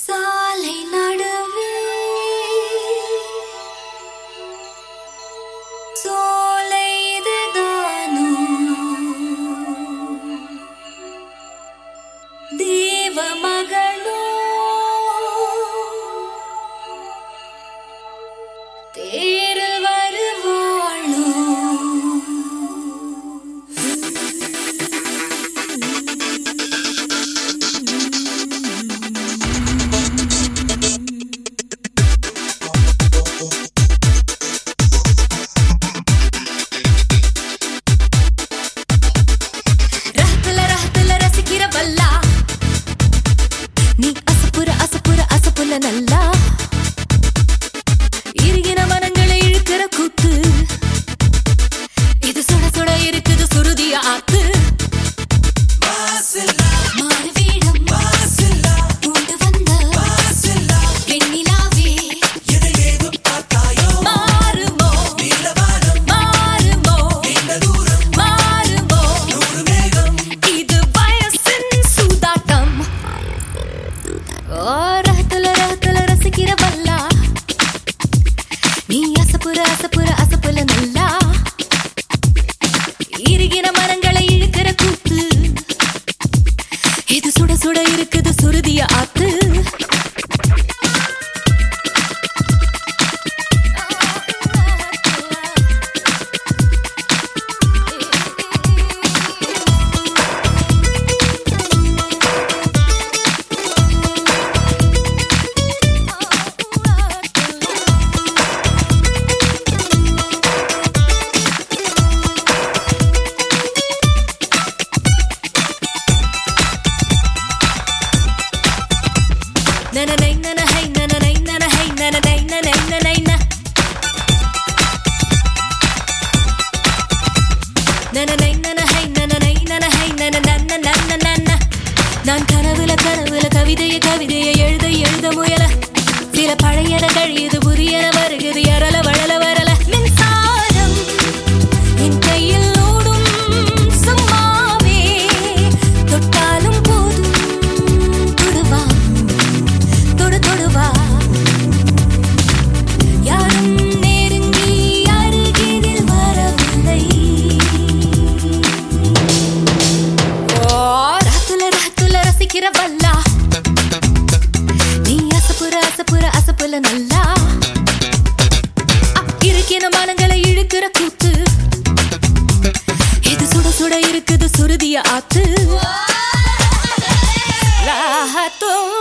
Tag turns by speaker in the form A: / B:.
A: சாலை நடுவே சோலை இதுதானோ? தே நான் கனவுல கனவுல கவிதைய கவிதைய எழுத எழுத முயல. சில பழையன கழியது புரியன வருகிறது யாரா இரவல்லா நீ அசப்புற அசப்புற அசப்புல நல்லா? இருக்கிற மனங்களை இழுக்கிற கூத்து. இது சுட சுட இருக்குது சுருதிய ஆத்து. லாகத்தும்